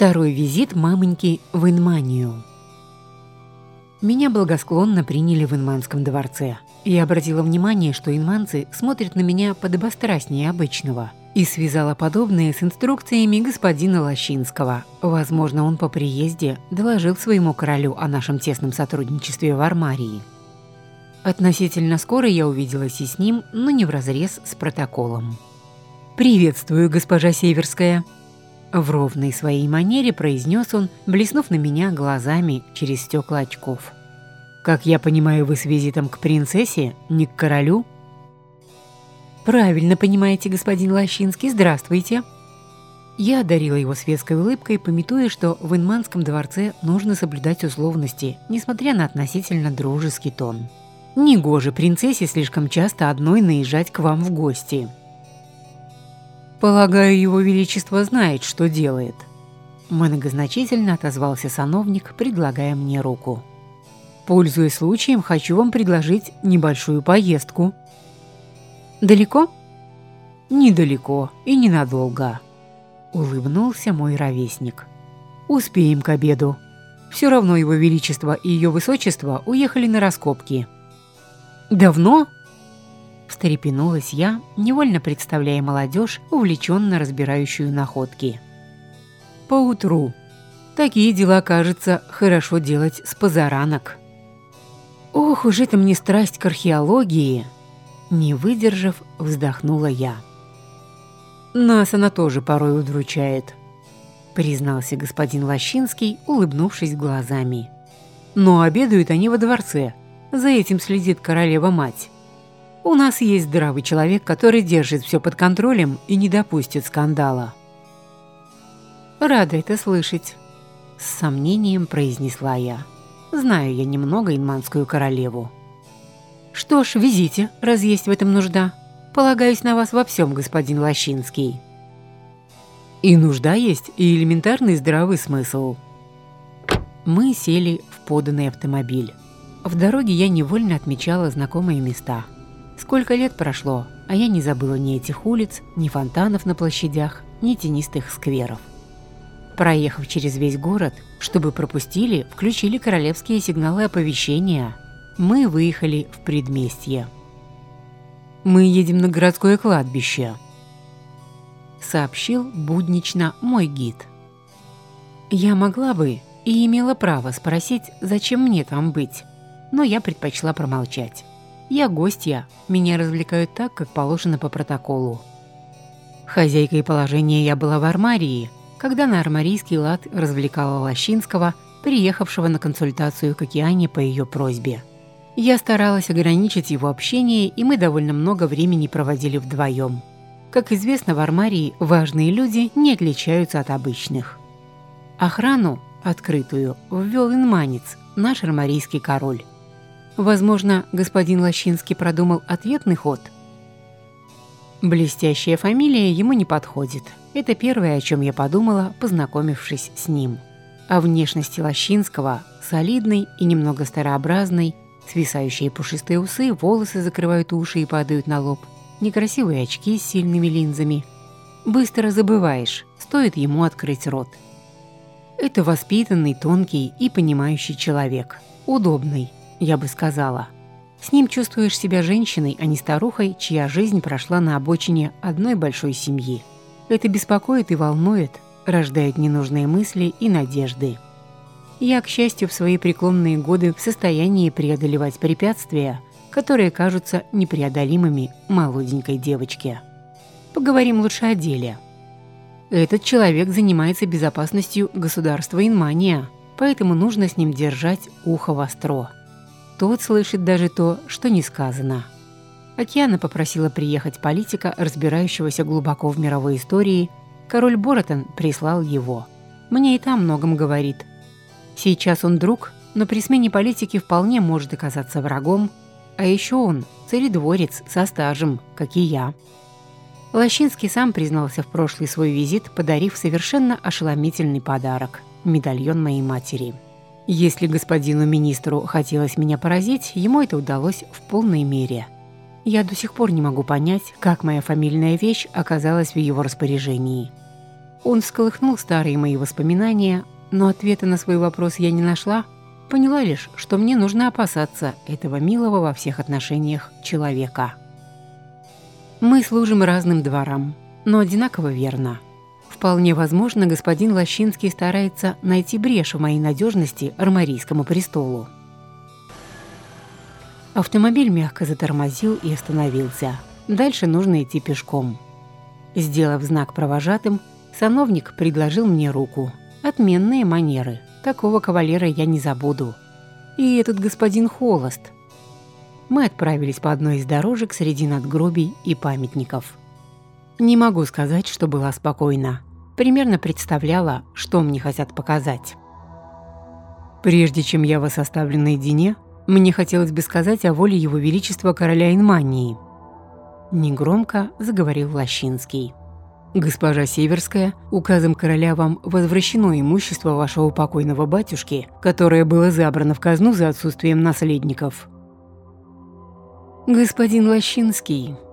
Второй визит мамоньки в Инманию. Меня благосклонно приняли в Инманском дворце. Я обратила внимание, что инманцы смотрят на меня подобострастнее обычного и связала подобное с инструкциями господина Лощинского. Возможно, он по приезде доложил своему королю о нашем тесном сотрудничестве в Армарии. Относительно скоро я увиделась и с ним, но не вразрез с протоколом. «Приветствую, госпожа Северская!» В ровной своей манере произнес он, блеснув на меня глазами через стекла очков. «Как я понимаю, вы с визитом к принцессе, не к королю?» «Правильно понимаете, господин Лощинский, здравствуйте!» Я одарила его светской улыбкой, пометуя, что в Инманском дворце нужно соблюдать условности, несмотря на относительно дружеский тон. Негоже принцессе слишком часто одной наезжать к вам в гости. «Полагаю, его величество знает, что делает». Многозначительно отозвался сановник, предлагая мне руку. «Пользуясь случаем, хочу вам предложить небольшую поездку». «Далеко?» «Недалеко и ненадолго», — улыбнулся мой ровесник. «Успеем к обеду. Все равно его величество и ее высочество уехали на раскопки». «Давно?» Встрепенулась я, невольно представляя молодежь, увлеченно разбирающую находки. Поутру. Такие дела, кажется, хорошо делать с позаранок. Ох уж это мне страсть к археологии! Не выдержав, вздохнула я. Нас она тоже порой удручает, признался господин Лощинский, улыбнувшись глазами. Но обедают они во дворце. За этим следит королева-мать. У нас есть здравый человек, который держит все под контролем и не допустит скандала. Рада это слышать, с сомнением произнесла я. Знаю я немного инманскую королеву. Что ж, везите, раз есть в этом нужда. Полагаюсь на вас во всем, господин Лощинский. И нужда есть, и элементарный здравый смысл. Мы сели в поданный автомобиль. В дороге я невольно отмечала знакомые места – Сколько лет прошло, а я не забыла ни этих улиц, ни фонтанов на площадях, ни тенистых скверов. Проехав через весь город, чтобы пропустили, включили королевские сигналы оповещения. Мы выехали в предместье. «Мы едем на городское кладбище», — сообщил буднично мой гид. Я могла бы и имела право спросить, зачем мне там быть, но я предпочла промолчать. Я гостья, меня развлекают так, как положено по протоколу. Хозяйкой положения я была в армарии, когда на армарийский лад развлекала Лощинского, приехавшего на консультацию к Океане по ее просьбе. Я старалась ограничить его общение, и мы довольно много времени проводили вдвоем. Как известно, в армарии важные люди не отличаются от обычных. Охрану, открытую, ввел инманец, наш армарийский король. Возможно, господин Лощинский продумал ответный ход. Блестящая фамилия ему не подходит. Это первое, о чем я подумала, познакомившись с ним. О внешности Лощинского, солидный и немного старообразный, свисающие пушистые усы, волосы закрывают уши и падают на лоб, некрасивые очки с сильными линзами. Быстро забываешь, стоит ему открыть рот. Это воспитанный, тонкий и понимающий человек. Удобный, я бы сказала. С ним чувствуешь себя женщиной, а не старухой, чья жизнь прошла на обочине одной большой семьи. Это беспокоит и волнует, рождает ненужные мысли и надежды. Я, к счастью, в свои преклонные годы в состоянии преодолевать препятствия, которые кажутся непреодолимыми молоденькой девочке. Поговорим лучше о деле. Этот человек занимается безопасностью государства Инмания, поэтому нужно с ним держать ухо востро. Тот слышит даже то, что не сказано. Океана попросила приехать политика, разбирающегося глубоко в мировой истории. Король Боротон прислал его. Мне и там многом говорит. Сейчас он друг, но при смене политики вполне может оказаться врагом. А еще он царедворец со стажем, как и я. Лощинский сам признался в прошлый свой визит, подарив совершенно ошеломительный подарок – медальон моей матери. Если господину министру хотелось меня поразить, ему это удалось в полной мере. Я до сих пор не могу понять, как моя фамильная вещь оказалась в его распоряжении. Он всколыхнул старые мои воспоминания, но ответа на свой вопрос я не нашла, поняла лишь, что мне нужно опасаться этого милого во всех отношениях человека. Мы служим разным дворам, но одинаково верно. Вполне возможно, господин Лощинский старается найти брешь в моей надежности армарийскому престолу. Автомобиль мягко затормозил и остановился. Дальше нужно идти пешком. Сделав знак провожатым, сановник предложил мне руку. Отменные манеры. Такого кавалера я не забуду. И этот господин холост. Мы отправились по одной из дорожек среди надгробий и памятников. Не могу сказать, что была спокойна. Примерно представляла, что мне хотят показать. Прежде чем я вас оставлю наедине, мне хотелось бы сказать о воле Его Величества короля Инмании. Негромко заговорил Лощинский. «Госпожа Северская, указом короля вам возвращено имущество вашего покойного батюшки, которое было забрано в казну за отсутствием наследников». «Господин Лощинский», –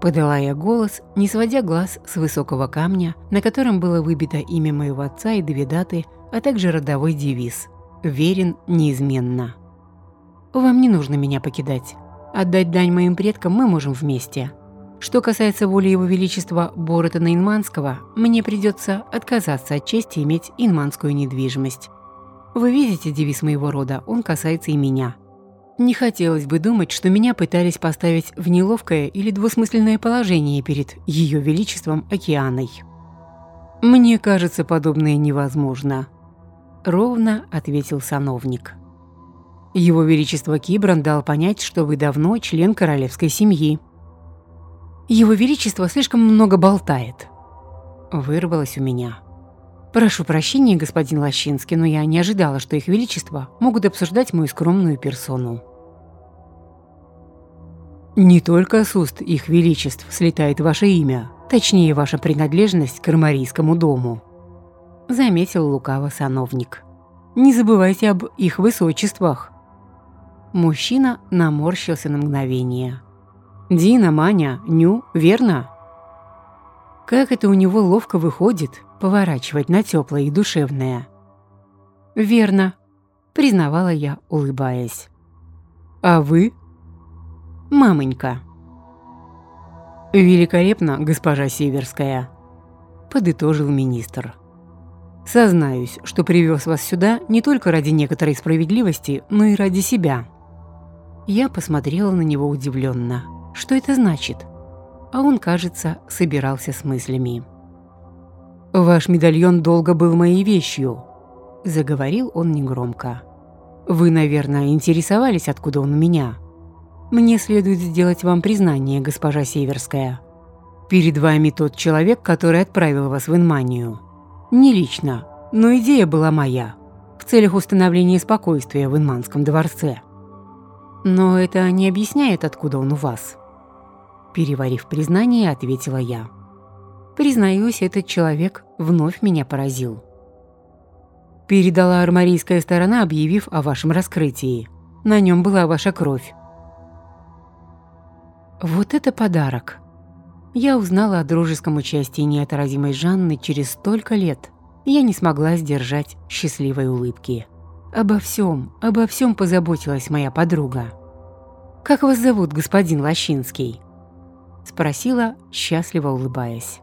подала я голос, не сводя глаз с высокого камня, на котором было выбито имя моего отца и две даты, а также родовой девиз «Верен неизменно». «Вам не нужно меня покидать. Отдать дань моим предкам мы можем вместе. Что касается воли Его Величества Боротана Инманского, мне придется отказаться от чести иметь инманскую недвижимость. Вы видите девиз моего рода, он касается и меня. Не хотелось бы думать, что меня пытались поставить в неловкое или двусмысленное положение перед Ее Величеством Океаной. Мне кажется, подобное невозможно. Ровно ответил сановник. Его Величество Кибран дал понять, что вы давно член королевской семьи. Его Величество слишком много болтает. Вырвалось у меня. Прошу прощения, господин Лощинский, но я не ожидала, что их Величество могут обсуждать мою скромную персону. Не только с уст их Величеств слетает ваше имя, точнее, ваша принадлежность к Армарийскому дому. Заметил лукаво сановник. Не забывайте об их высочествах. Мужчина наморщился на мгновение. Дина, Маня, Ню, верно? Как это у него ловко выходит поворачивать на теплое и душевное. Верно, признавала я, улыбаясь. А вы? Мамонька. Великолепно, госпожа Северская, подытожил министр. Сознаюсь, что привез вас сюда не только ради некоторой справедливости, но и ради себя. Я посмотрела на него удивленно. Что это значит? А он, кажется, собирался с мыслями. «Ваш медальон долго был моей вещью», – заговорил он негромко. «Вы, наверное, интересовались, откуда он у меня. Мне следует сделать вам признание, госпожа Северская. Перед вами тот человек, который отправил вас в Инманию. Не лично, но идея была моя, в целях установления спокойствия в Инманском дворце. Но это не объясняет, откуда он у вас. Переварив признание, ответила я. Признаюсь, этот человек вновь меня поразил. Передала армарийская сторона, объявив о вашем раскрытии. На нем была ваша кровь. Вот это подарок. Я узнала о дружеском участии неотразимой Жанны через столько лет. Я не смогла сдержать счастливой улыбки. Обо всем, обо всем позаботилась моя подруга. «Как вас зовут, господин Лощинский?» Спросила, счастливо улыбаясь.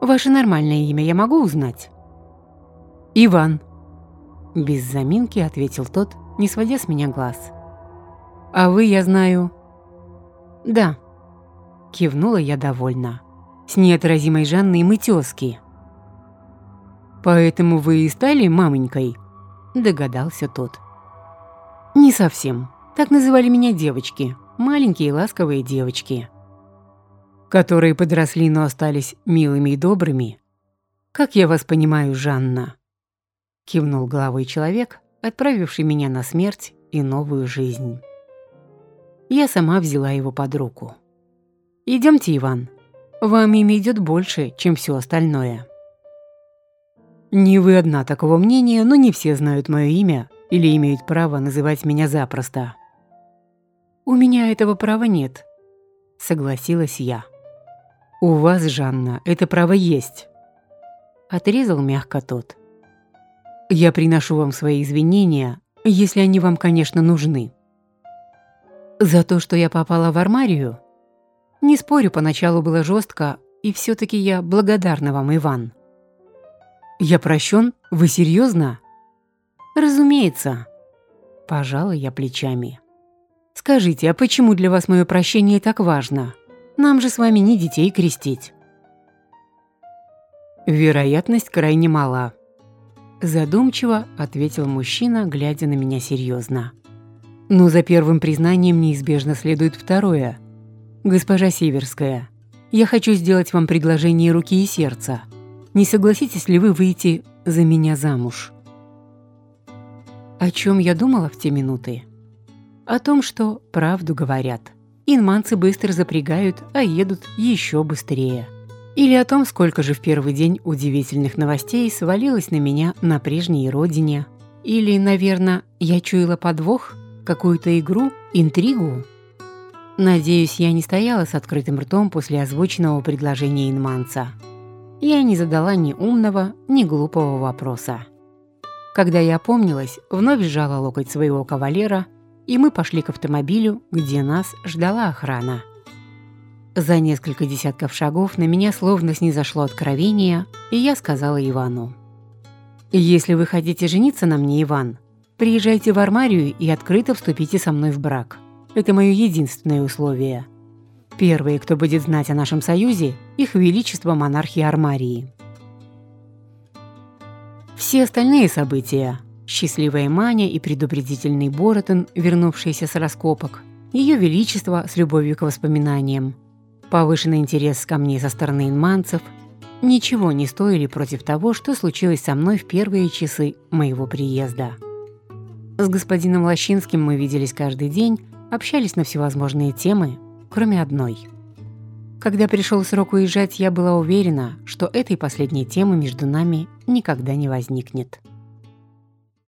«Ваше нормальное имя я могу узнать?» «Иван», – без заминки ответил тот, не сводя с меня глаз. «А вы, я знаю...» «Да», – кивнула я довольно. «С неотразимой Жанной мы тёзки». «Поэтому вы и стали мамонькой?» – догадался тот. «Не совсем. Так называли меня девочки, маленькие ласковые девочки» которые подросли, но остались милыми и добрыми. Как я вас понимаю, Жанна?» Кивнул головой человек, отправивший меня на смерть и новую жизнь. Я сама взяла его под руку. Идемте, Иван. Вам имя идет больше, чем все остальное. Не вы одна такого мнения, но не все знают мое имя или имеют право называть меня запросто. У меня этого права нет, согласилась я. «У вас, Жанна, это право есть». отрезал мягко тот. «Я приношу вам свои извинения, если они вам, конечно, нужны». «За то, что я попала в армарию?» «Не спорю, поначалу было жестко, и все таки я благодарна вам, Иван». «Я прощен? Вы серьезно? «Разумеется». Пожала я плечами. «Скажите, а почему для вас мое прощение так важно? Нам же с вами не детей крестить». «Вероятность крайне мала», – задумчиво ответил мужчина, глядя на меня серьезно. «Но за первым признанием неизбежно следует второе. Госпожа Северская, я хочу сделать вам предложение руки и сердца. Не согласитесь ли вы выйти за меня замуж?» О чем я думала в те минуты? О том, что правду говорят. Инманцы быстро запрягают, а едут еще быстрее. Или о том, сколько же в первый день удивительных новостей свалилось на меня на прежней родине. Или, наверное, я чуяла подвох, какую-то игру, интригу. Надеюсь, я не стояла с открытым ртом после озвученного предложения инманца. Я не задала ни умного, ни глупого вопроса. Когда я опомнилась, вновь сжала локоть своего кавалера, и мы пошли к автомобилю, где нас ждала охрана. За несколько десятков шагов на меня словно снизошло откровение, и я сказала Ивану. «Если вы хотите жениться на мне, Иван, приезжайте в Армарию и открыто вступите со мной в брак. Это мое единственное условие. Первые, кто будет знать о нашем союзе, их величество монархии Армарии». Все остальные события – счастливая Маня и предупредительный Боротон, вернувшиеся с раскопок, ее величество с любовью к воспоминаниям – Повышенный интерес ко мне со стороны инманцев ничего не стоили против того, что случилось со мной в первые часы моего приезда. С господином Лощинским мы виделись каждый день, общались на всевозможные темы, кроме одной. Когда пришел срок уезжать, я была уверена, что этой последней темы между нами никогда не возникнет.